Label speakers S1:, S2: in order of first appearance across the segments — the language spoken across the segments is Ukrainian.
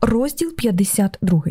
S1: Розділ 52.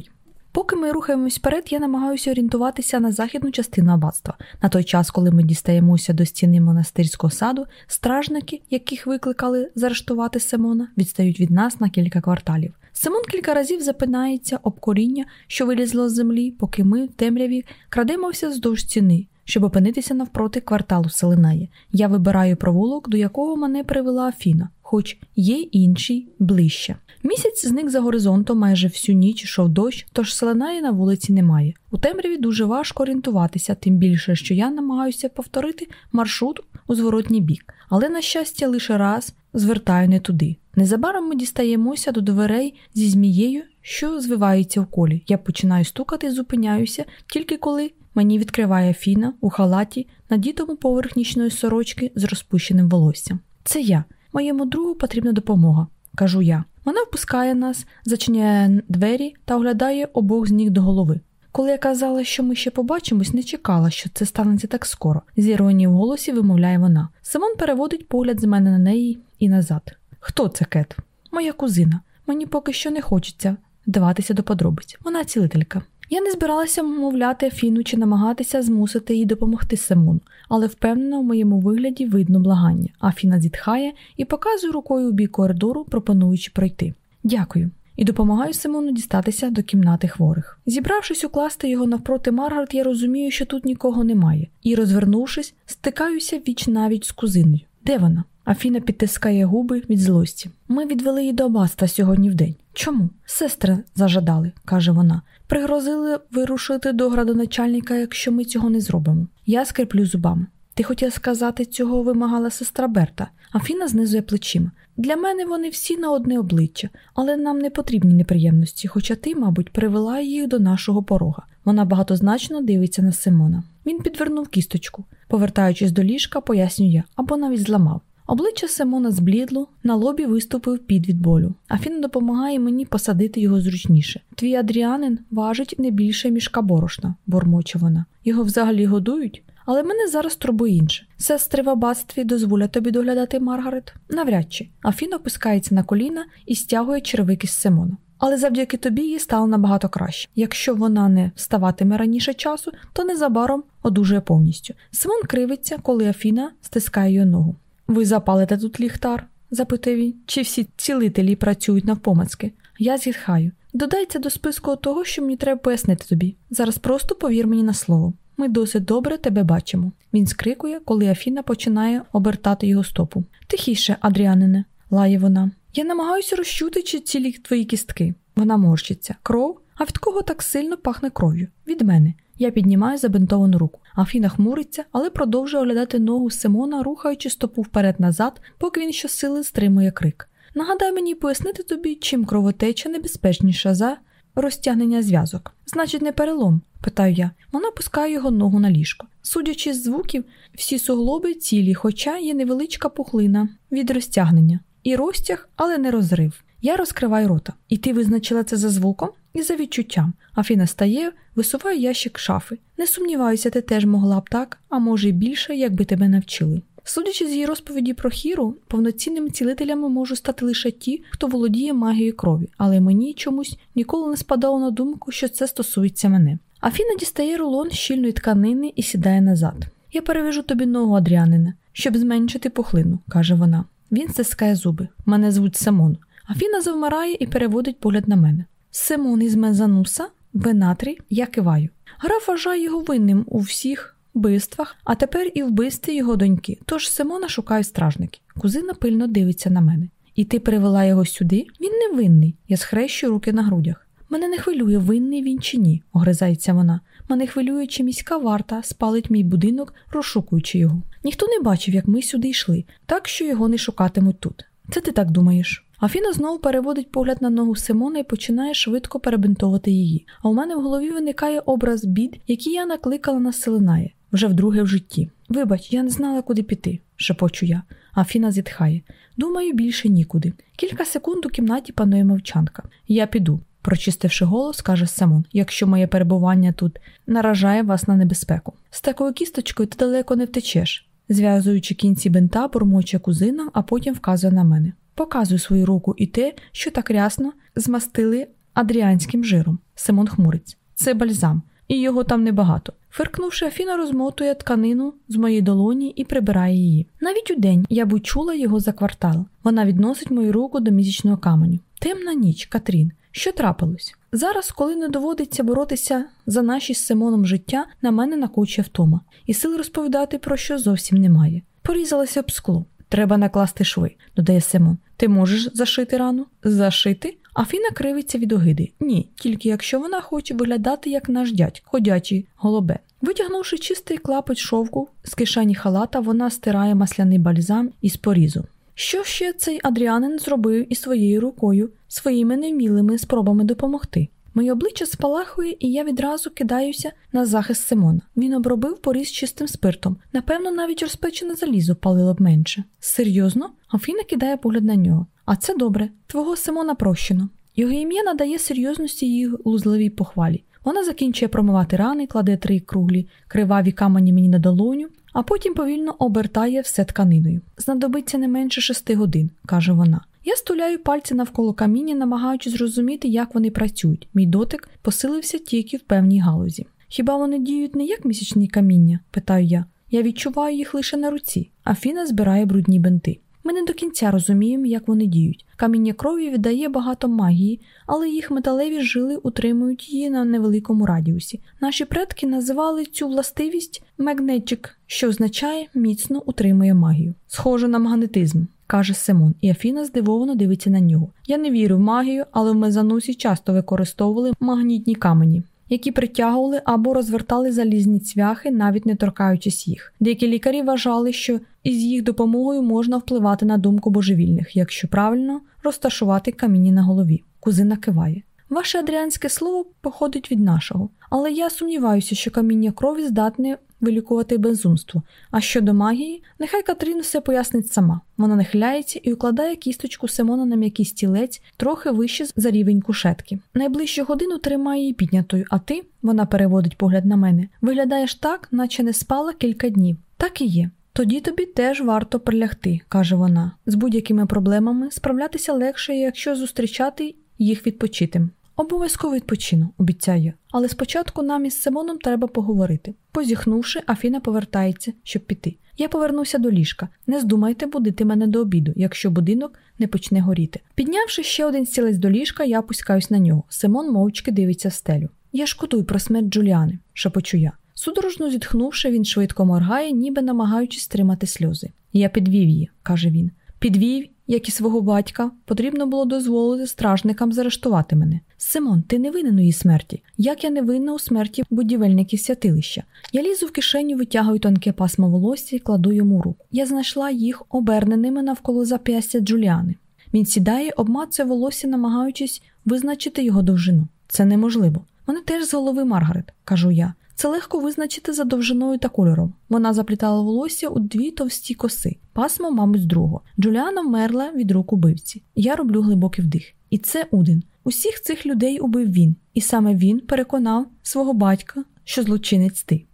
S1: Поки ми рухаємось вперед, я намагаюся орієнтуватися на західну частину аббатства. На той час, коли ми дістаємося до стіни монастирського саду, стражники, яких викликали заарештувати Симона, відстають від нас на кілька кварталів. Симон кілька разів запинається об коріння, що вилізло з землі, поки ми в темряві крадемося вздовж стіни, щоб опинитися навпроти кварталу Селенаї. Я вибираю провулок, до якого мене привела Афіна, хоч є інший ближче. Місяць зник за горизонтом майже всю ніч йшов дощ, тож селенаї на вулиці немає. У темряві дуже важко орієнтуватися, тим більше, що я намагаюся повторити маршрут у зворотній бік, але, на щастя, лише раз звертаю не туди. Незабаром ми дістаємося до дверей зі змією, що звивається в колі. Я починаю стукати, зупиняюся, тільки коли мені відкриває фіна у халаті, надітому поверх нічної сорочки з розпущеним волоссям. Це я, моєму другу потрібна допомога, кажу я. Вона впускає нас, зачиняє двері та оглядає обох з ніг до голови. Коли я казала, що ми ще побачимось, не чекала, що це станеться так скоро. З іронією в голосі вимовляє вона. Симон переводить погляд з мене на неї і назад. Хто це Кет? Моя кузина. Мені поки що не хочеться вдаватися до подробиць. Вона цілителька. Я не збиралася вмовляти Фіну чи намагатися змусити їй допомогти Симону, але впевнено, в моєму вигляді видно благання. Афіна зітхає і показує рукою у бік коридору, пропонуючи пройти. Дякую. І допомагаю Симону дістатися до кімнати хворих. Зібравшись укласти його навпроти Маргарет, я розумію, що тут нікого немає, і, розвернувшись, стикаюся віч навіть з кузиною. Де вона? Афіна підтискає губи від злості. Ми відвели її до аббатства сьогодні в день. Чому? Сестри зажадали, каже вона. Пригрозили вирушити до градоначальника, якщо ми цього не зробимо. Я скриплю зубами. Ти хотіла сказати, цього вимагала сестра Берта, Афіна знизує плечима. Для мене вони всі на одне обличчя, але нам не потрібні неприємності, хоча ти, мабуть, привела їх до нашого порога. Вона багатозначно дивиться на Симона. Він підвернув кісточку. Повертаючись до ліжка, пояснює або навіть зламав. Обличчя Симона зблідло, на лобі виступив під від болю. Афіна допомагає мені посадити його зручніше. Твій Адріанин важить не більше мішка борошна, бормоче вона. Його взагалі годують? Але мене зараз турбує інше. Сестри в аббатстві дозволять тобі доглядати Маргарет? Навряд чи. Афін опускається на коліна і стягує червики з Симона. Але завдяки тобі їй стало набагато краще. Якщо вона не вставатиме раніше часу, то незабаром одужує повністю. Симон кривиться, коли Афіна стискає її ногу. Ви запалите тут ліхтар? запитує він. Чи всі цілителі працюють навпомацьки? Я зітхаю. Додайся до списку того, що мені треба пояснити тобі. Зараз просто повір мені на слово. Ми досить добре тебе бачимо. Він скрикує, коли Афіна починає обертати його стопу. Тихіше, Адріанине, лає вона. Я намагаюся розчути, чи цілі твої кістки. Вона морщиться. Кров? А від кого так сильно пахне кров'ю? Від мене. Я піднімаю забинтовану руку. Афіна хмуриться, але продовжує оглядати ногу Симона, рухаючи стопу вперед-назад, поки він щосили стримує крик. Нагадай мені пояснити тобі, чим кровотеча небезпечніша за розтягнення зв'язок. Значить, не перелом? питаю я. Вона пускає його ногу на ліжко. Судячи з звуків, всі суглоби цілі, хоча є невеличка пухлина від розтягнення. І розтяг, але не розрив. Я розкриваю рота. І ти визначила це за звуком і за відчуттям. Афіна стає, висуває ящик шафи. Не сумніваюся, ти теж могла б так, а може й більше, якби тебе навчили. Судячи з її розповіді про хіру, повноцінними цілителями можуть стати лише ті, хто володіє магією крові, але мені чомусь ніколи не спадало на думку, що це стосується мене. Афіна дістає рулон щільної тканини і сідає назад. Я перев'яжу тобі ногу, Адріанина, щоб зменшити пухлину, каже вона. Він стискає зуби. Мене звуть Симон. Афіна завмирає і переводить погляд на мене. Симон із Мезануса, Венатрі, я киваю. Граф вважає його винним у всіх вбивствах, а тепер і вбивстві його доньки. Тож Симона шукають стражники. Кузина пильно дивиться на мене. І ти привела його сюди? Він не винний. Я схрещу руки на грудях. Мене не хвилює, винний він чи ні, огризається вона. Мене хвилює, чи міська варта спалить мій будинок, розшукуючи його. Ніхто не бачив, як ми сюди йшли, так що його не шукатимуть тут. Це ти так думаєш? Афіна знову переводить погляд на ногу Симона і починає швидко перебинтовувати її. А у мене в голові виникає образ бід, який я накликала на Селенає вже вдруге в житті. Вибач, я не знала, куди піти, шепочу я. Афіна зітхає. Думаю, більше нікуди. Кілька секунд у кімнаті панує мовчанка. Я піду. Прочистивши голос, каже Симон, якщо моє перебування тут наражає вас на небезпеку. З такою кісточкою ти далеко не втечеш, зв'язуючи кінці бинта, бурмоче кузина, а потім вказує на мене. Показую свою руку і те, що так рясно змастили адріанським жиром. Симон хмуриться. Це бальзам, і його там небагато. Фиркнувши, Афіна розмотує тканину з моєї долоні і прибирає її. Навіть удень я б чула його за квартал. Вона відносить мою руку до місячного каменю. Темна ніч, Катрін. Що трапилось? Зараз, коли не доводиться боротися за наші з Симоном життя, на мене накочує втома, і сил розповідати про що зовсім немає. Порізалася об скло. Треба накласти шви, додає Симон. Ти можеш зашити рану? Зашити? Афіна кривиться від огиди. Ні, тільки якщо вона хоче виглядати як наш дядь, ходячий голубе. Витягнувши чистий клапоть шовку з кишені халата, вона стирає масляний бальзам із порізу. Що ще цей Адріанин зробив із своєю рукою, своїми невмілими спробами допомогти? Моє обличчя спалахує, і я відразу кидаюся на захист Симона. Він обробив поріз чистим спиртом. Напевно, навіть розпечене залізо палило б менше. Серйозно? Афіна кидає погляд на нього. А це добре. Твого Симона прощено. Його ім'я надає серйозності її лузливій похвалі. Вона закінчує промивати рани, кладе три круглі криваві камені мені на долоню, а потім повільно обертає все тканиною. Знадобиться не менше шести годин, каже вона. Я стуляю пальці навколо каміння, намагаючись зрозуміти, як вони працюють. Мій дотик посилився тільки в певній галузі. Хіба вони діють не як місячні каміння? питаю я. Я відчуваю їх лише на руці, а Фіна збирає брудні бинти. Ми не до кінця розуміємо, як вони діють. Каміння крові віддає багато магії, але їх металеві жили утримують її на невеликому радіусі. Наші предки називали цю властивість магнетчик, що означає міцно утримує магію. Схоже на магнетизм. Каже Симон, і Афіна здивовано дивиться на нього. Я не вірю в магію, але в Мезанусі часто використовували магнітні камені які притягували або розвертали залізні цвяхи, навіть не торкаючись їх. Деякі лікарі вважали, що із їх допомогою можна впливати на думку божевільних, якщо правильно розташувати каміння на голові. Кузина киває. Ваше адріанське слово походить від нашого, але я сумніваюся, що каміння крові здатне вилікувати безумство. А щодо магії, нехай Катрін все пояснить сама. Вона нахиляється і укладає кісточку Симона на м'який стілець трохи вище за рівень кушетки. Найближчу годину тримає її піднятою, а ти, вона переводить погляд на мене, виглядаєш так, наче не спала кілька днів. Так і є. Тоді тобі теж варто прилягти, каже вона. З будь-якими проблемами справлятися легше, якщо зустрічати їх відпочитим. Обов'язково відпочину, обіцяю, але спочатку нам із Симоном треба поговорити. Позіхнувши, Афіна повертається, щоб піти. Я повернуся до ліжка. Не здумайте будити мене до обіду, якщо будинок не почне горіти. Піднявши ще один стілець до ліжка, я опускаюсь на нього. Симон мовчки дивиться в стелю. Я шкодую про смерть Джуліани, шепочу я. Судорожно зітхнувши, він швидко моргає, ніби намагаючись стримати сльози. Я підвів її, каже він. Підвів як і свого батька, потрібно було дозволити стражникам заарештувати мене. Симон, ти не винен у її смерті, як я не винна у смерті будівельників святилища. Я лізу в кишеню, витягую тонке пасмо волосся і кладу йому руку. Я знайшла їх оберненими навколо зап'ястя Джуліани. Він сідає, обмацує волосся, намагаючись визначити його довжину. Це неможливо. Вони теж з голови Маргарет, кажу я. Це легко визначити за довжиною та кольором. Вона заплітала волосся у дві товсті коси, пасмо, мабуть, з другого. Джуліана вмерла від рук убивці. Я роблю глибокий вдих. І це Удин. Усіх цих людей убив він, і саме він переконав свого батька, що злочинець ти.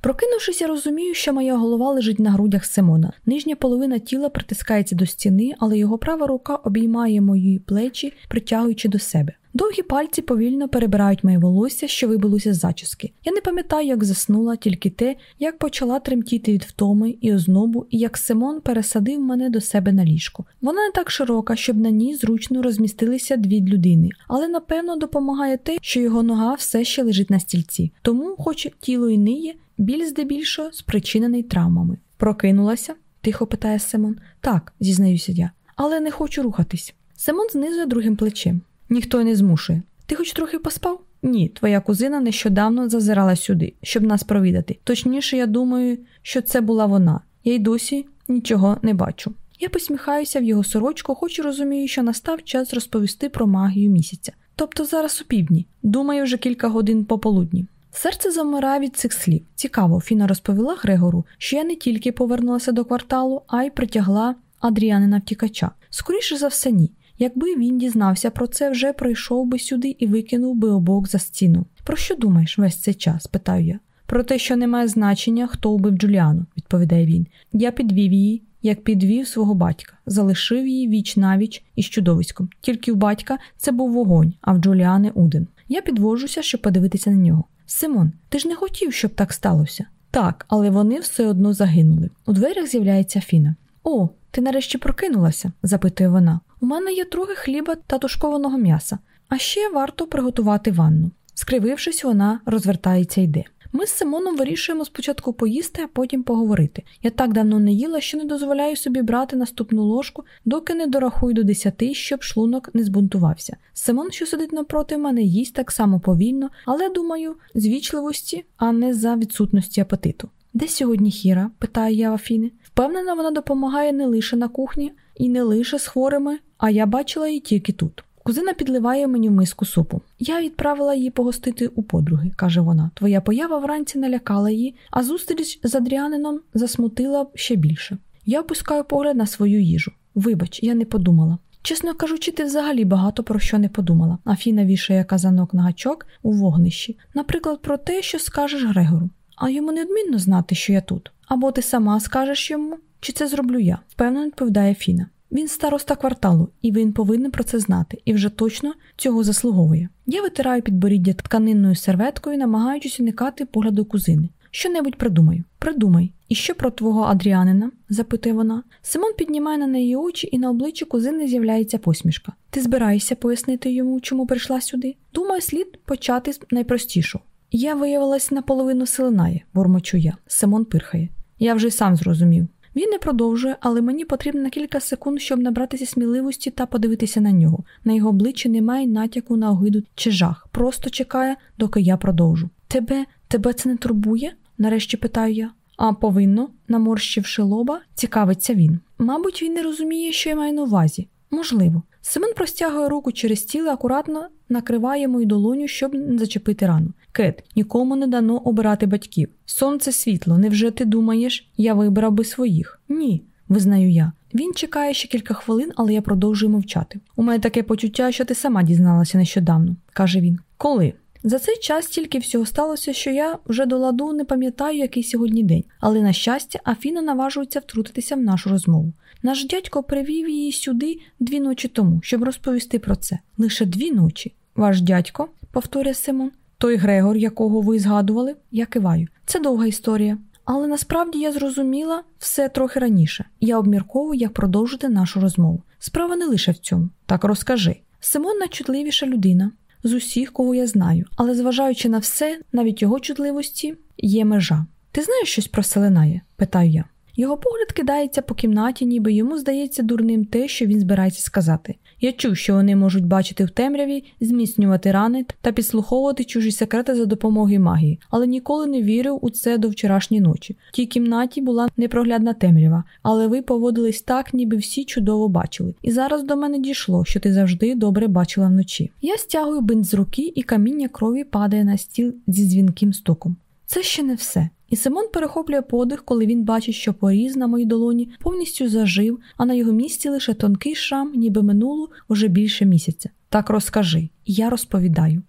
S1: Прокинувшись, я розумію, що моя голова лежить на грудях Симона. Нижня половина тіла притискається до стіни, але його права рука обіймає мої плечі, притягуючи до себе. Довгі пальці повільно перебирають моє волосся, що вибилося з зачіски. Я не пам'ятаю, як заснула, тільки те, як почала тремтіти від втоми і ознобу, і як Симон пересадив мене до себе на ліжко. Вона не так широка, щоб на ній зручно розмістилися дві людини, але напевно допомагає те, що його нога все ще лежить на стільці. Тому, хоч тіло і ниє, біль здебільшого спричинений травмами. Прокинулася? тихо питає Симон. Так, зізнаюся я, але не хочу рухатись. Симон знизує другим плечем. Ніхто не змушує. Ти хоч трохи поспав? Ні, твоя кузина нещодавно зазирала сюди, щоб нас провідати. Точніше, я думаю, що це була вона. Я й досі нічого не бачу. Я посміхаюся в його сорочку, хоч і розумію, що настав час розповісти про магію місяця. Тобто зараз у півдні, думаю, вже кілька годин пополудні. Серце замирає від цих слів. Цікаво, Фіна розповіла Грегору, що я не тільки повернулася до кварталу, а й притягла Адріанина втікача. Скоріше за все, ні. Якби він дізнався про це, вже прийшов би сюди і викинув би обок за стіну. Про що думаєш весь цей час? питаю я. Про те, що не має значення, хто вбив Джуліану, відповідає він. Я підвів її як підвів свого батька, залишив її віч навіч із чудовиськом. Тільки в батька це був вогонь, а в Джуліани Уден. Я підвожуся, щоб подивитися на нього. Симон, ти ж не хотів, щоб так сталося. Так, але вони все одно загинули. У дверях з'являється Фіна. О, ти нарешті прокинулася? запитує вона. У мене є трохи хліба та тушкованого м'яса, а ще варто приготувати ванну. Скривившись, вона розвертається і йде. Ми з Симоном вирішуємо спочатку поїсти, а потім поговорити. Я так давно не їла, що не дозволяю собі брати наступну ложку, доки не дорахую до десяти, щоб шлунок не збунтувався. Симон, що сидить напроти мене, їсть так само повільно, але думаю, з вічливості, а не за відсутності апетиту. Де сьогодні Хіра? питає я Афіни. Впевнена, вона допомагає не лише на кухні і не лише з хворими, а я бачила її тільки тут. Кузина підливає мені в миску супу. Я відправила її погостити у подруги, каже вона. Твоя поява вранці налякала її, а зустріч з Адріанином засмутила ще більше. Я опускаю погляд на свою їжу. Вибач, я не подумала. Чесно кажучи, ти взагалі багато про що не подумала. Афіна вішає казанок на гачок у вогнищі. Наприклад, про те, що скажеш Грегору. А йому неодмінно знати, що я тут. Або ти сама скажеш йому, чи це зроблю я, впевнено відповідає Фіна. Він староста кварталу, і він повинен про це знати, і вже точно цього заслуговує. Я витираю підборіддя тканинною серветкою, намагаючись уникати погляду кузини. Що-небудь придумаю. Придумай. І що про твого Адріанина? запитує вона. Симон піднімає на неї очі, і на обличчі кузини з'являється посмішка. Ти збираєшся пояснити йому, чому прийшла сюди? Думаю, слід почати з найпростішого. Я виявилась наполовину селенає, бормочу я. Симон пирхає. Я вже сам зрозумів. Він не продовжує, але мені потрібно кілька секунд, щоб набратися сміливості та подивитися на нього. На його обличчі немає натяку на огиду чи жах. Просто чекає, доки я продовжу. Тебе, тебе це не турбує? нарешті питаю я. А повинно, наморщивши лоба, цікавиться він. Мабуть, він не розуміє, що я маю на увазі. Можливо. Семен простягує руку через тіло, акуратно накриває мою долоню, щоб не зачепити рану. Кет, нікому не дано обирати батьків. Сонце світло, невже ти думаєш, я вибрав би своїх? Ні, визнаю я. Він чекає ще кілька хвилин, але я продовжую мовчати. У мене таке почуття, що ти сама дізналася нещодавно, каже він. Коли? За цей час тільки всього сталося, що я вже до ладу не пам'ятаю, який сьогодні день, але, на щастя, Афіна наважується втрутитися в нашу розмову. Наш дядько привів її сюди дві ночі тому, щоб розповісти про це. Лише дві ночі. Ваш дядько, повторює Симон, той Грегор, якого ви згадували, я киваю. Це довга історія. Але насправді я зрозуміла все трохи раніше. Я обмірковую, як продовжити нашу розмову. Справа не лише в цьому. Так розкажи. Симон найчутливіша людина з усіх, кого я знаю, але зважаючи на все, навіть його чутливості, є межа. Ти знаєш щось про Селенає? питаю я. Його погляд кидається по кімнаті, ніби йому здається дурним те, що він збирається сказати. Я чув, що вони можуть бачити в темряві, зміцнювати рани та підслуховувати чужі секрети за допомогою магії, але ніколи не вірив у це до вчорашньої ночі. В тій кімнаті була непроглядна темрява, але ви поводились так, ніби всі чудово бачили. І зараз до мене дійшло, що ти завжди добре бачила вночі. Я стягую бинт з руки, і каміння крові падає на стіл зі дзвінким стуком. Це ще не все. І Симон перехоплює подих, коли він бачить, що поріз на моїй долоні повністю зажив, а на його місці лише тонкий шрам, ніби минуло уже більше місяця. Так розкажи, я розповідаю.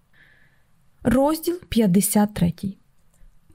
S1: Розділ 53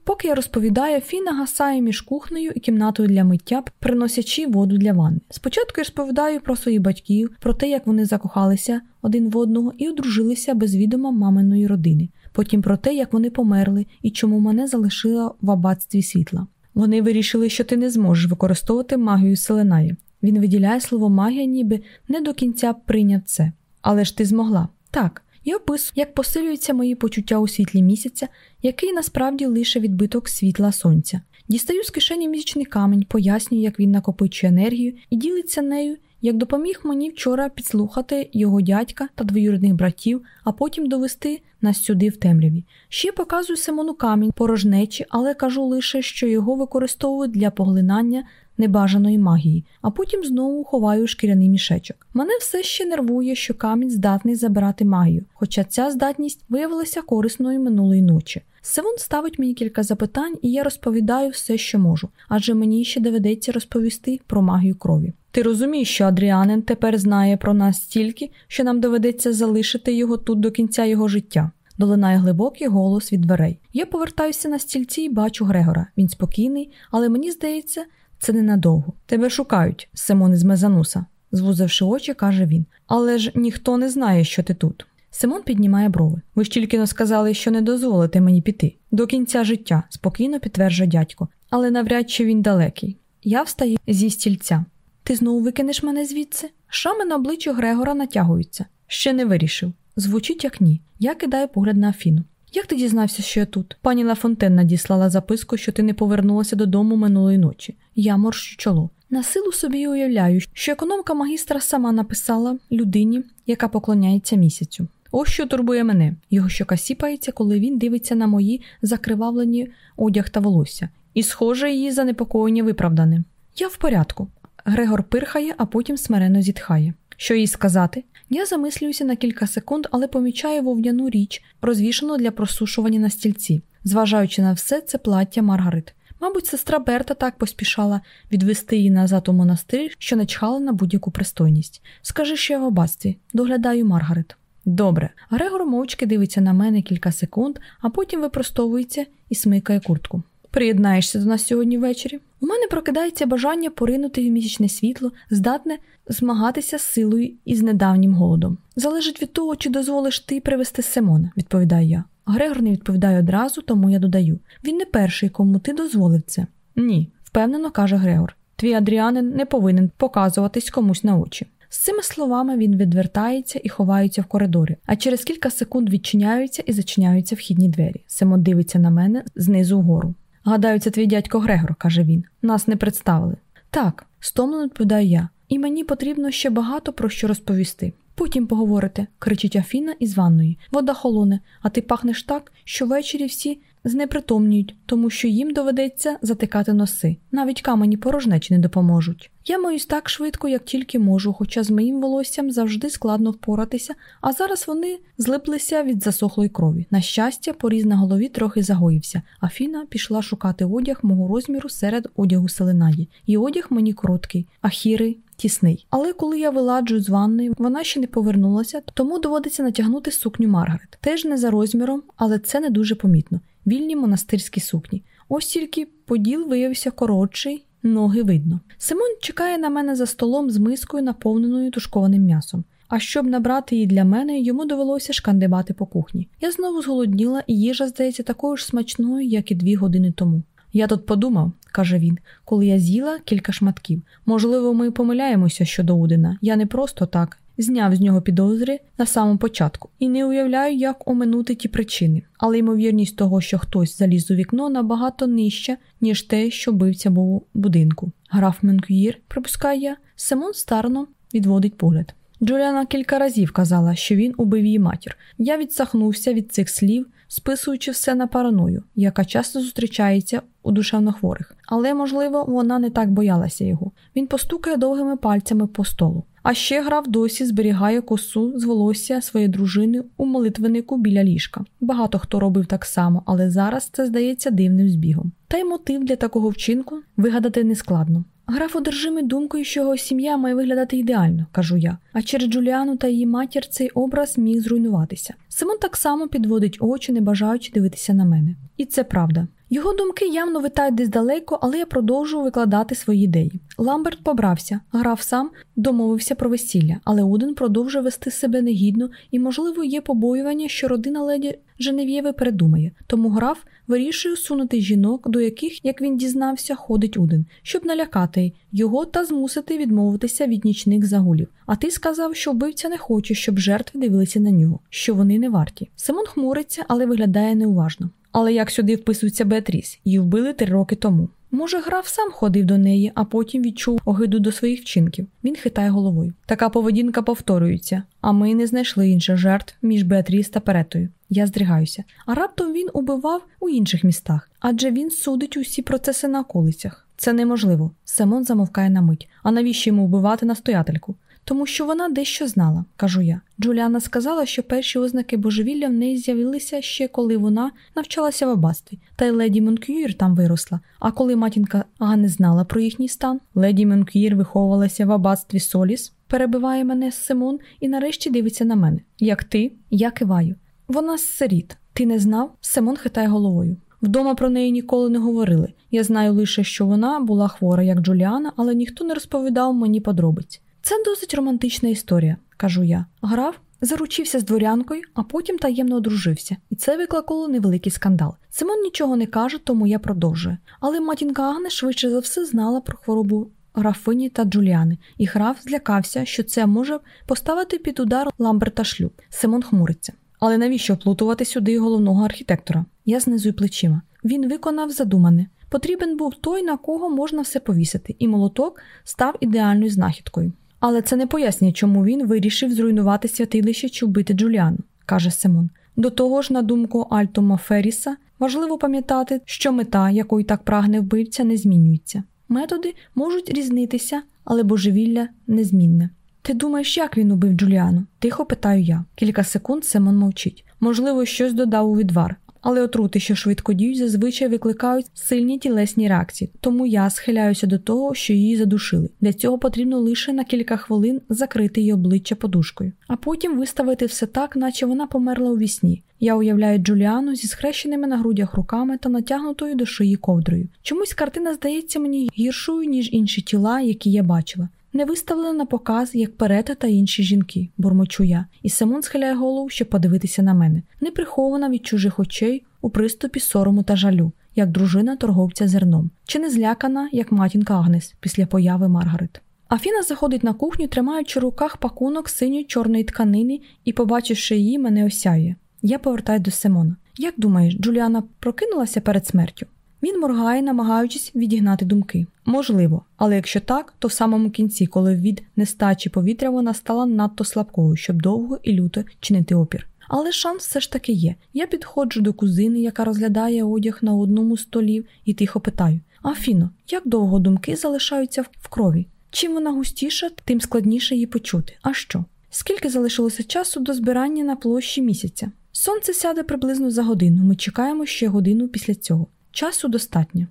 S1: Поки я розповідаю, Фіна гасає між кухнею і кімнатою для миття, приносячи воду для ванни. Спочатку я розповідаю про своїх батьків, про те, як вони закохалися один в одного і одружилися без відома маминої родини потім про те, як вони померли і чому мене залишила в аббатстві світла. Вони вирішили, що ти не зможеш використовувати магію Селенаї. Він виділяє слово магія, ніби не до кінця прийняв це. Але ж ти змогла. Так. Я описую, як посилюються мої почуття у світлі місяця, який насправді лише відбиток світла сонця. Дістаю з кишені місячний камінь, пояснюю, як він накопичує енергію і ділиться нею як допоміг мені вчора підслухати його дядька та двоюрідних братів, а потім довести нас сюди в темряві. Ще показую Симону камінь порожнечі, але кажу лише, що його використовують для поглинання небажаної магії, а потім знову ховаю шкіряний мішечок. Мене все ще нервує, що камінь здатний забирати магію, хоча ця здатність виявилася корисною минулої ночі. Сивон ставить мені кілька запитань, і я розповідаю все, що можу, адже мені ще доведеться розповісти про магію крові. Ти розумієш, що Адріанин тепер знає про нас стільки, що нам доведеться залишити його тут до кінця його життя. Долинає глибокий голос від дверей. Я повертаюся на стільці і бачу Грегора. Він спокійний, але мені здається, Це ненадовго. Тебе шукають, Симон із Мезануса, звузивши очі, каже він. Але ж ніхто не знає, що ти тут. Симон піднімає брови. Ви ж тільки но сказали, що не дозволите мені піти. До кінця життя, спокійно підтверджує дядько, але навряд чи він далекий. Я встаю зі стільця. Ти знову викинеш мене звідси? Шами на обличчі Грегора натягуються. Ще не вирішив. Звучить як ні. Я кидаю погляд на Афіну. Як ти дізнався, що я тут? Пані Лафонтен надіслала записку, що ти не повернулася додому минулої ночі. Я морщу чоло. На силу собі уявляю, що економка магістра сама написала людині, яка поклоняється місяцю. Ось що турбує мене. Його щока сіпається, коли він дивиться на мої закривавлені одяг та волосся, і, схоже, її занепокоєння виправдане. Я в порядку. Грегор пирхає, а потім смирено зітхає. Що їй сказати? Я замислююся на кілька секунд, але помічаю вовняну річ, розвішену для просушування на стільці. Зважаючи на все, це плаття Маргарит. Мабуть, сестра Берта так поспішала відвести її назад у монастир, що не чхала на будь-яку пристойність. Скажи, що я в аббатстві. доглядаю Маргарет. Добре. Грегор мовчки дивиться на мене кілька секунд, а потім випростовується і смикає куртку. Приєднаєшся до нас сьогодні ввечері? У мене прокидається бажання поринути в місячне світло, здатне змагатися з силою і з недавнім голодом. Залежить від того, чи дозволиш ти привезти Симона, відповідаю я. Грегор не відповідає одразу, тому я додаю. Він не перший, кому ти дозволив це. Ні, впевнено каже Грегор. Твій Адріанин не повинен показуватись комусь на очі. З цими словами він відвертається і ховається в коридорі, а через кілька секунд відчиняються і зачиняються вхідні двері. Симон дивиться на мене знизу вгору. Гадаю, це твій дядько Грегор, каже він. Нас не представили. Так, стомлено відповідаю я, і мені потрібно ще багато про що розповісти. Потім поговорите, кричить Афіна із ванної. Вода холоне, а ти пахнеш так, що ввечері всі знепритомнюють, тому що їм доведеться затикати носи. Навіть камені порожнечі не допоможуть. Я маюсь так швидко, як тільки можу, хоча з моїм волоссям завжди складно впоратися, а зараз вони злиплися від засохлої крові. На щастя, поріз на голові трохи загоївся. Афіна пішла шукати одяг мого розміру серед одягу селенаді. І одяг мені короткий, а хірий тісний. Але коли я виладжу з ванної, вона ще не повернулася, тому доводиться натягнути сукню Маргарет. Теж не за розміром, але це не дуже помітно. Вільні монастирські сукні. Ось тільки поділ виявився коротший, ноги видно. Симон чекає на мене за столом з мискою, наповненою тушкованим м'ясом. А щоб набрати її для мене, йому довелося шкандибати по кухні. Я знову зголодніла, і їжа здається такою ж смачною, як і дві години тому. Я тут подумав, каже він, коли я з'їла кілька шматків. Можливо, ми помиляємося щодо Удина. Я не просто так зняв з нього підозри на самому початку і не уявляю, як оминути ті причини. Але ймовірність того, що хтось заліз у вікно, набагато нижча, ніж те, що бивця був у будинку. Граф Менкюїр, припускаю я, Симон старно відводить погляд. Джуліана кілька разів казала, що він убив її матір. Я відсахнувся від цих слів, списуючи все на параною, яка часто зустрічається у душевнохворих. Але, можливо, вона не так боялася його. Він постукає довгими пальцями по столу. А ще граф досі зберігає косу з волосся своєї дружини у молитвеннику біля ліжка. Багато хто робив так само, але зараз це здається дивним збігом. Та й мотив для такого вчинку вигадати нескладно. Граф одержимий думкою, що його сім'я має виглядати ідеально, кажу я. А через Джуліану та її матір цей образ міг зруйнуватися. Симон так само підводить очі, не бажаючи дивитися на мене. І це правда. Його думки явно витають десь далеко, але я продовжую викладати свої ідеї. Ламберт побрався, граф сам домовився про весілля, але Уден продовжує вести себе негідно і, можливо, є побоювання, що родина леді Женев'єви передумає. Тому граф вирішує сунути жінок, до яких, як він дізнався, ходить Удин, щоб налякати його та змусити відмовитися від нічних загулів. А ти сказав, що вбивця не хоче, щоб жертви дивилися на нього, що вони не варті. Симон хмуриться, але виглядає неуважно. Але як сюди вписується Беатріс, її вбили три роки тому. Може, граф сам ходив до неї, а потім відчув огиду до своїх вчинків. Він хитає головою. Така поведінка повторюється, а ми не знайшли інших жертв між Беатріс та Перетою. Я здригаюся. А раптом він убивав у інших містах, адже він судить усі процеси на околицях. Це неможливо. Симон замовкає на мить. А навіщо йому вбивати настоятельку? Тому що вона дещо знала, кажу я. Джуліана сказала, що перші ознаки божевілля в неї з'явилися ще коли вона навчалася в аббатстві, та й леді Монкюїр там виросла. А коли матінка Ганни знала про їхній стан, леді Монкюїр виховувалася в аббатстві Соліс, перебиває мене Симон і нарешті дивиться на мене. Як ти, я киваю. Вона з сиріт. Ти не знав? Симон хитає головою. Вдома про неї ніколи не говорили. Я знаю лише, що вона була хвора, як Джуліана, але ніхто не розповідав мені подробиць. Це досить романтична історія, кажу я. Граф заручився з дворянкою, а потім таємно одружився, і це викликало невеликий скандал. Симон нічого не каже, тому я продовжую. Але матінка Агне швидше за все знала про хворобу графині та Джуліани, і граф злякався, що це може поставити під удар Ламберта шлюб. Симон хмуриться. Але навіщо плутувати сюди головного архітектора? Я знизую плечима. Він виконав задумане. Потрібен був той, на кого можна все повісити, і молоток став ідеальною знахідкою. Але це не пояснює, чому він вирішив зруйнувати святилище чи вбити Джуліану, каже Симон. До того ж, на думку Альтома Ферріса, важливо пам'ятати, що мета, якої так прагне вбивця, не змінюється. Методи можуть різнитися, але божевілля незмінне. Ти думаєш, як він убив Джуліану? Тихо питаю я. Кілька секунд Симон мовчить. Можливо, щось додав у відвар, але отрути, що швидко діють, зазвичай викликають сильні тілесні реакції, тому я схиляюся до того, що її задушили. Для цього потрібно лише на кілька хвилин закрити її обличчя подушкою, а потім виставити все так, наче вона померла у вісні. Я уявляю Джуліану зі схрещеними на грудях руками та натягнутою до шиї ковдрою. Чомусь картина здається мені гіршою, ніж інші тіла, які я бачила. Не виставлена на показ, як перета та інші жінки, бурмочу я, і Симон схиляє голову, щоб подивитися на мене, не прихована від чужих очей у приступі сорому та жалю, як дружина торговця зерном, чи не злякана, як матінка Агнес після появи Маргарет. Афіна заходить на кухню, тримаючи в руках пакунок синьої чорної тканини і, побачивши її, мене осяює. Я повертаю до Симона. Як думаєш, Джуліана прокинулася перед смертю? Він моргає, намагаючись відігнати думки. Можливо, але якщо так, то в самому кінці, коли від нестачі повітря вона стала надто слабкою, щоб довго і люто чинити опір. Але шанс все ж таки є. Я підходжу до кузини, яка розглядає одяг на одному з столів, і тихо питаю: Афіно, як довго думки залишаються в крові? Чим вона густіша, тим складніше її почути. А що? Скільки залишилося часу до збирання на площі місяця? Сонце сяде приблизно за годину. Ми чекаємо ще годину після цього. Часу достатньо.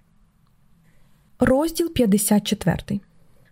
S1: Розділ 54.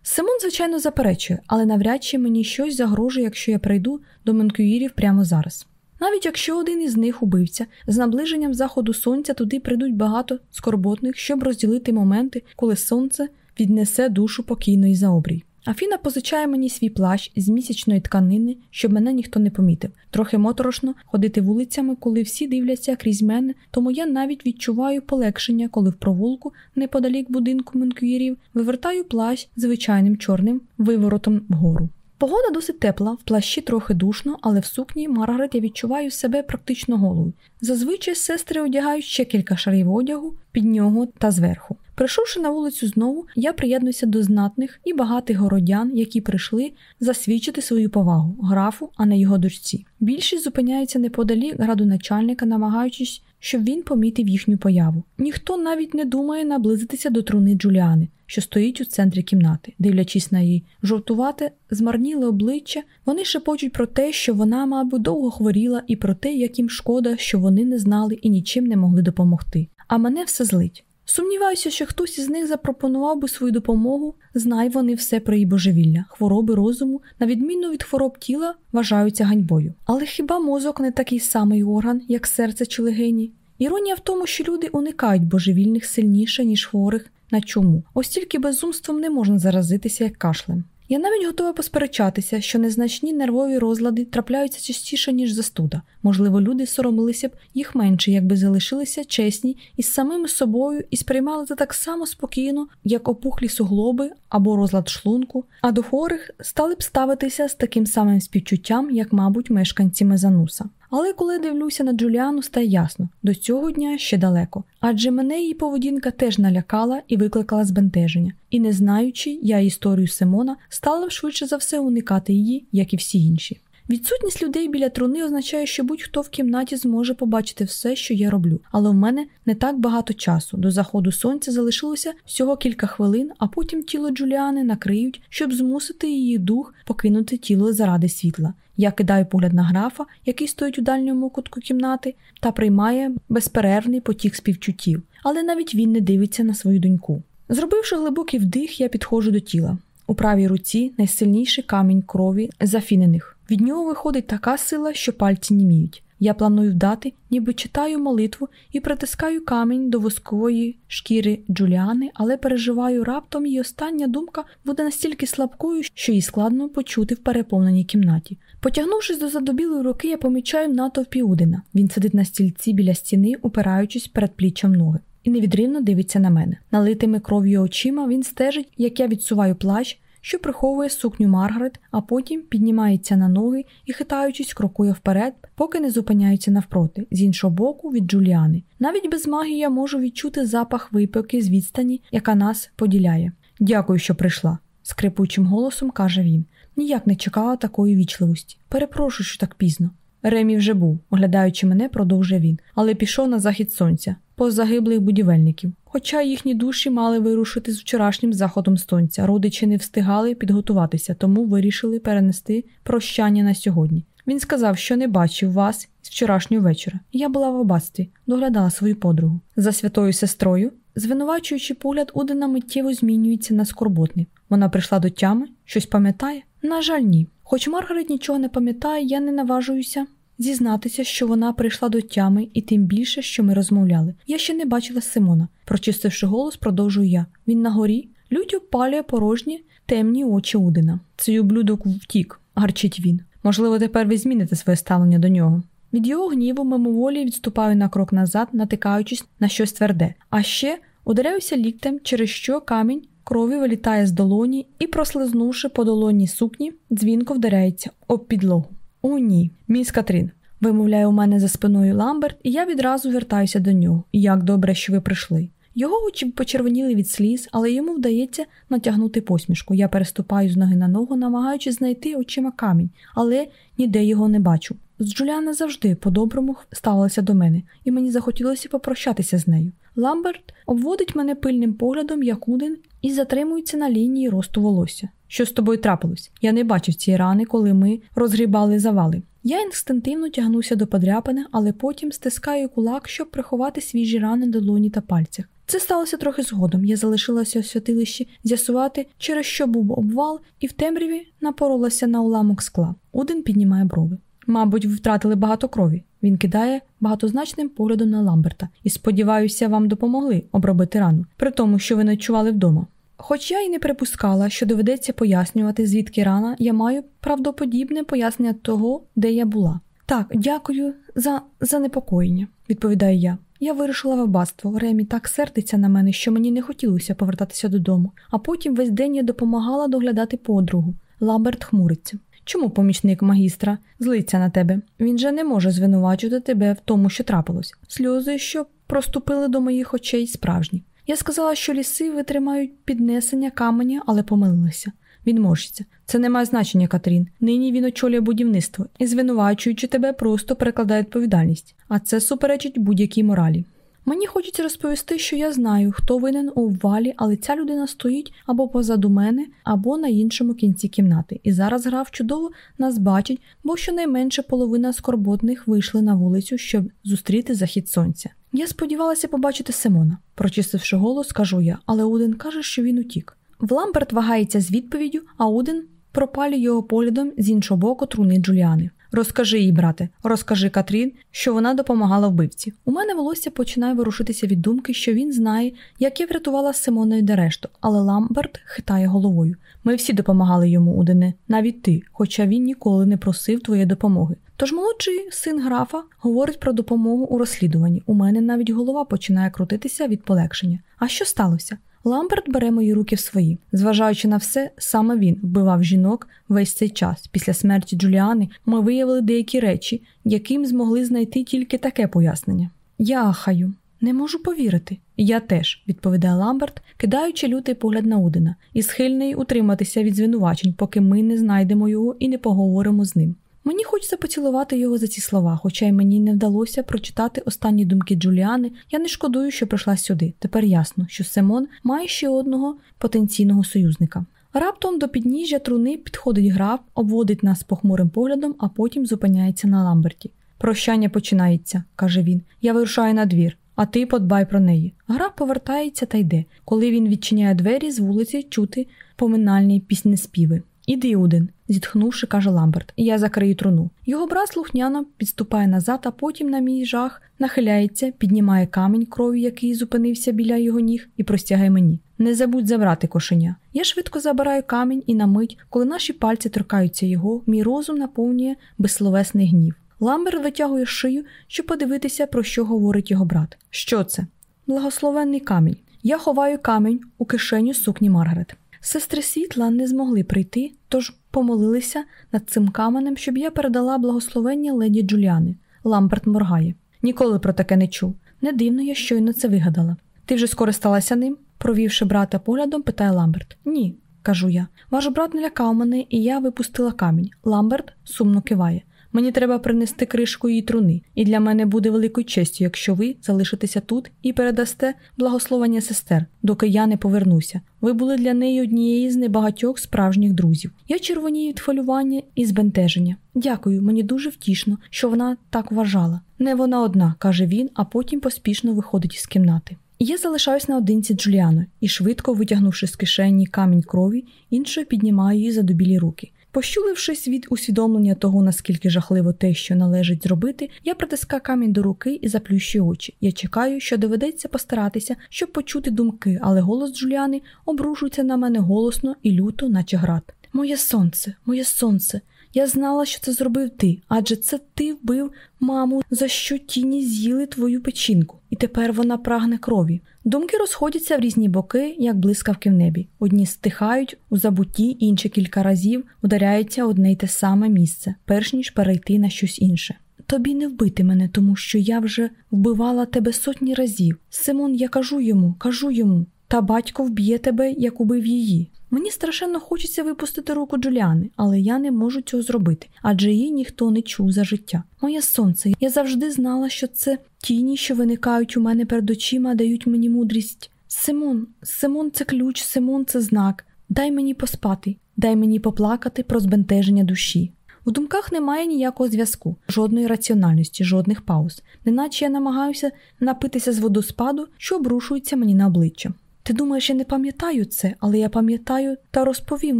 S1: Симон, звичайно, заперечує, але навряд чи мені щось загрожує, якщо я прийду до Менкюїрів прямо зараз. Навіть якщо один із них убивця, з наближенням заходу сонця туди прийдуть багато скорботних, щоб розділити моменти, коли сонце віднесе душу покійної за обрій. Афіна позичає мені свій плащ з місячної тканини, щоб мене ніхто не помітив. Трохи моторошно ходити вулицями, коли всі дивляться крізь мене, тому я навіть відчуваю полегшення, коли в провулку, неподалік будинку Менквірів, вивертаю плащ звичайним чорним виворотом вгору. Погода досить тепла, в плащі трохи душно, але в сукні Маргарет я відчуваю себе практично голою. Зазвичай сестри одягають ще кілька шарів одягу під нього та зверху. Прийшовши на вулицю знову, я приєднуюся до знатних і багатих городян, які прийшли засвідчити свою повагу графу, а не його дочці. Більшість зупиняється неподалік градоначальника, намагаючись, щоб він помітив їхню появу. Ніхто навіть не думає наблизитися до труни Джуліани, що стоїть у центрі кімнати, дивлячись на її жовтувате, змарніле обличчя, вони шепочуть про те, що вона, мабуть, довго хворіла, і про те, як їм шкода, що вони не знали і нічим не могли допомогти. А мене все злить. Сумніваюся, що хтось із них запропонував би свою допомогу, знай вони все про її божевілля, хвороби розуму, на відміну від хвороб тіла, вважаються ганьбою. Але хіба мозок не такий самий орган, як серце чи легені? Іронія в тому, що люди уникають божевільних сильніше, ніж хворих на чому. Ось тільки безумством не можна заразитися як кашлем. Я навіть готова посперечатися, що незначні нервові розлади трапляються частіше, ніж застуда. Можливо, люди соромилися б їх менше, якби залишилися чесні із самими собою і сприймали це так само спокійно, як опухлі суглоби або розлад шлунку, а до хворих стали б ставитися з таким самим співчуттям, як, мабуть, мешканці Мезануса. Але коли дивлюся на Джуліану, стає ясно, до цього дня ще далеко, адже мене її поведінка теж налякала і викликала збентеження. І не знаючи я історію Симона, стала швидше за все уникати її, як і всі інші. Відсутність людей біля труни означає, що будь-хто в кімнаті зможе побачити все, що я роблю, але в мене не так багато часу. До заходу сонця залишилося всього кілька хвилин, а потім тіло Джуліани накриють, щоб змусити її дух покинути тіло заради світла. Я кидаю погляд на графа, який стоїть у дальньому кутку кімнати, та приймає безперервний потік співчуттів, але навіть він не дивиться на свою доньку. Зробивши глибокий вдих, я підходжу до тіла. У правій руці найсильніший камінь крові зафінених. Від нього виходить така сила, що пальці німіють. Я планую вдати, ніби читаю молитву і притискаю камінь до воскової шкіри Джуліани, але переживаю раптом її остання думка буде настільки слабкою, що їй складно почути в переповненій кімнаті. Потягнувшись до задобілої руки, я помічаю натовпі Удина. Він сидить на стільці біля стіни, упираючись перед пліччям ноги. І невідрівно дивиться на мене. Налитими кров'ю очима він стежить, як я відсуваю плащ, що приховує сукню Маргарет, а потім піднімається на ноги і, хитаючись, крокує вперед, поки не зупиняється навпроти, з іншого боку від Джуліани. Навіть без магії я можу відчути запах випеки з відстані, яка нас поділяє. Дякую, що прийшла, скрипучим голосом каже він. Ніяк не чекала такої вічливості. Перепрошую, що так пізно. Ремі вже був, оглядаючи мене, продовжує він, але пішов на захід сонця, по загиблих будівельників. Хоча їхні душі мали вирушити з вчорашнім заходом сонця, родичі не встигали підготуватися, тому вирішили перенести прощання на сьогодні. Він сказав, що не бачив вас з вчорашнього вечора. Я була в аббатстві, доглядала свою подругу. За святою сестрою, звинувачуючи погляд, Удена миттєво змінюється на скорботний. Вона прийшла до тями, щось пам'ятає? На жаль, ні. Хоч Маргарет нічого не пам'ятає, я не наважуюся зізнатися, що вона прийшла до тями, і тим більше, що ми розмовляли. Я ще не бачила Симона. Прочистивши голос, продовжую я. Він на горі, лють опалює порожні темні очі Удина. Цей ублюдок втік, гарчить він. Можливо, тепер ви зміните своє ставлення до нього. Від його гніву мимоволі відступаю на крок назад, натикаючись на щось тверде, а ще ударяюся ліктем, через що камінь крові вилітає з долоні і, прослизнувши по долоні сукні, дзвінко вдаряється об підлогу. О, ні, міс Катрін. Вимовляє у мене за спиною Ламберт, і я відразу вертаюся до нього. Як добре, що ви прийшли. Його очі почервоніли від сліз, але йому вдається натягнути посмішку. Я переступаю з ноги на ногу, намагаючись знайти очима камінь, але ніде його не бачу. З Джуліана завжди по-доброму ставилася до мене, і мені захотілося попрощатися з нею. Ламберт обводить мене пильним поглядом, як Удин, і затримується на лінії росту волосся. Що з тобою трапилось? Я не бачив цієї рани, коли ми розгрібали завали. Я інстинктивно тягнуся до подряпини, але потім стискаю кулак, щоб приховати свіжі рани долоні та пальцях. Це сталося трохи згодом. Я залишилася у святилищі з'ясувати, через що був обвал, і в темряві напоролася на уламок скла. Один піднімає брови. Мабуть, ви втратили багато крові. Він кидає багатозначним поглядом на Ламберта і, сподіваюся, вам допомогли обробити рану, при тому, що ви ночували вдома. Хоч я й не припускала, що доведеться пояснювати, звідки рана, я маю правдоподібне пояснення того, де я була. Так, дякую за занепокоєння, відповідаю я. Я вирушила в аббатство. Ремі так сердиться на мене, що мені не хотілося повертатися додому, а потім весь день я допомагала доглядати подругу. Лаберт хмуриться. Чому помічник магістра злиться на тебе? Він же не може звинувачувати тебе в тому, що трапилось. Сльози, що проступили до моїх очей, справжні. Я сказала, що ліси витримають піднесення каменя, але помилилася. Він морщиться. Це не має значення, Катрін. Нині він очолює будівництво і, звинувачуючи тебе, просто перекладає відповідальність, а це суперечить будь-якій моралі. Мені хочеться розповісти, що я знаю, хто винен у ввалі, але ця людина стоїть або позаду мене, або на іншому кінці кімнати. І зараз граф чудово нас бачить, бо щонайменше половина скорботних вийшли на вулицю, щоб зустріти захід сонця. Я сподівалася побачити Симона, прочистивши голос, кажу я, але Уден каже, що він утік. Вламберт вагається з відповіддю, а Уден пропалює його поглядом з іншого боку труни Джуліани. Розкажи їй, брате, розкажи Катрін, що вона допомагала вбивці. У мене волосся починає ворушитися від думки, що він знає, як я врятувала Симона і Дерешту, але Ламберт хитає головою. Ми всі допомагали йому, Удене, навіть ти, хоча він ніколи не просив твоєї допомоги. Тож молодший син графа говорить про допомогу у розслідуванні. У мене навіть голова починає крутитися від полегшення. А що сталося? Ламберт бере мої руки в свої. Зважаючи на все, саме він вбивав жінок весь цей час. Після смерті Джуліани ми виявили деякі речі, яким змогли знайти тільки таке пояснення. Я ахаю. Не можу повірити. Я теж, відповідає Ламберт, кидаючи лютий погляд на Удена, і схильний утриматися від звинувачень, поки ми не знайдемо його і не поговоримо з ним. Мені хочеться поцілувати його за ці слова, хоча й мені не вдалося прочитати останні думки Джуліани. Я не шкодую, що прийшла сюди. Тепер ясно, що Симон має ще одного потенційного союзника. Раптом до підніжжя труни підходить граф, обводить нас похмурим поглядом, а потім зупиняється на Ламберті. Прощання починається, каже він. Я вирушаю на двір, а ти подбай про неї. Граф повертається та йде. Коли він відчиняє двері, з вулиці чути поминальні піснеспіви. Іди, Уден, зітхнувши, каже Ламберт, я закрию труну. Його брат слухняно підступає назад, а потім, на мій жах, нахиляється, піднімає камінь крові, який зупинився біля його ніг, і простягає мені. Не забудь забрати кошеня. Я швидко забираю камінь і на мить, коли наші пальці торкаються його, мій розум наповнює безсловесний гнів. Ламберт витягує шию, щоб подивитися, про що говорить його брат. Що це? Благословенний камінь. Я ховаю камінь у кишеню сукні Маргарет. Сестри світла не змогли прийти, тож помолилися над цим каменем, щоб я передала благословення леді Джуліани. Ламберт моргає. Ніколи про таке не чув. Не дивно, я щойно це вигадала. Ти вже скористалася ним? провівши брата поглядом, питає Ламберт. Ні, кажу я. Ваш брат не лякав мене, і я випустила камінь. Ламберт сумно киває. Мені треба принести кришку її труни, і для мене буде великою честю, якщо ви залишитеся тут і передасте благословення сестер, доки я не повернуся. Ви були для неї однією з небагатьох справжніх друзів. Я червонію від хвилювання і збентеження. Дякую, мені дуже втішно, що вона так вважала. Не вона одна, каже він, а потім поспішно виходить із кімнати. Я залишаюсь наодинці з Джуліаною і, швидко витягнувши з кишені камінь крові, іншою піднімаю її за добілі руки. Пощулившись від усвідомлення того, наскільки жахливо те, що належить зробити, я притискаю камінь до руки і заплющую очі. Я чекаю, що доведеться постаратися, щоб почути думки, але голос Джуліани обрушується на мене голосно і люто, наче град. Моє сонце, моє сонце. Я знала, що це зробив ти, адже це ти вбив маму, за що тіні з'їли твою печінку, і тепер вона прагне крові. Думки розходяться в різні боки, як блискавки в небі. Одні стихають у забутті, інші кілька разів ударяються одне й те саме місце, перш ніж перейти на щось інше. Тобі не вбити мене, тому що я вже вбивала тебе сотні разів. Симон, я кажу йому, кажу йому, та батько вб'є тебе, як убив її. Мені страшенно хочеться випустити руку Джуліани, але я не можу цього зробити, адже її ніхто не чув за життя. Моє сонце, я завжди знала, що це тіні, що виникають у мене перед очима, дають мені мудрість. Симон, Симон, це ключ, Симон це знак. Дай мені поспати, дай мені поплакати про збентеження душі. У думках немає ніякого зв'язку, жодної раціональності, жодних пауз, неначе я намагаюся напитися з водоспаду, що обрушується мені на обличчя. Ти думаєш, я не пам'ятаю це, але я пам'ятаю та розповім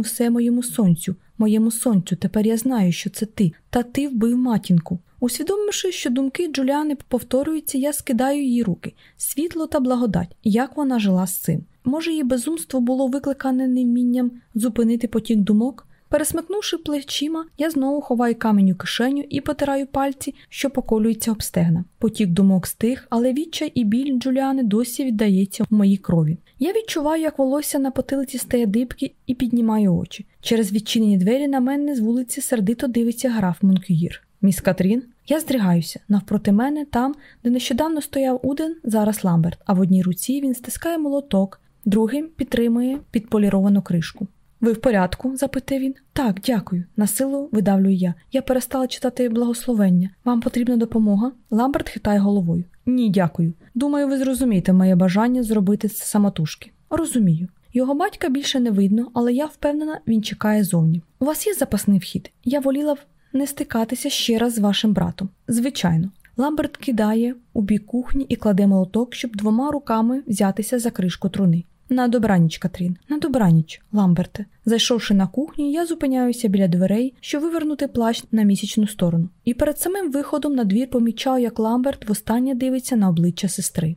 S1: все моєму сонцю, моєму сонцю. Тепер я знаю, що це ти, та ти вбив матінку. Усвідомивши, що думки Джуліани повторюються, я скидаю її руки, світло та благодать, як вона жила з цим. Може, її безумство було викликане невмінням зупинити потік думок? Пересмикнувши плечима, я знову ховаю камінь у кишеню і потираю пальці, що поколюються об стегна. Потік думок стих, але відчай і біль Джуліани досі віддається в моїй крові. Я відчуваю, як волосся на потилиці стає дибки і піднімаю очі. Через відчинені двері на мене з вулиці сердито дивиться граф Монкюїр. Міс Катрін, я здригаюся. Навпроти мене, там, де нещодавно стояв Уден, зараз Ламберт, а в одній руці він стискає молоток, другим підтримує підполіровану кришку. Ви в порядку? запитує він. Так, дякую. На силу видавлюю я. Я перестала читати благословення. Вам потрібна допомога? Ламберт хитає головою. Ні, дякую. Думаю, ви зрозумієте моє бажання зробити це самотужки. Розумію. Його батька більше не видно, але я впевнена, він чекає зовні. У вас є запасний вхід? Я воліла б не стикатися ще раз з вашим братом. Звичайно. Ламберт кидає у бік кухні і кладе молоток, щоб двома руками взятися за кришку труни. На добраніч, Катрін, на добраніч, Ламберте. Зайшовши на кухню, я зупиняюся біля дверей, щоб вивернути плащ на місячну сторону. І перед самим виходом на двір помічаю, як Ламберт востаннє дивиться на обличчя сестри.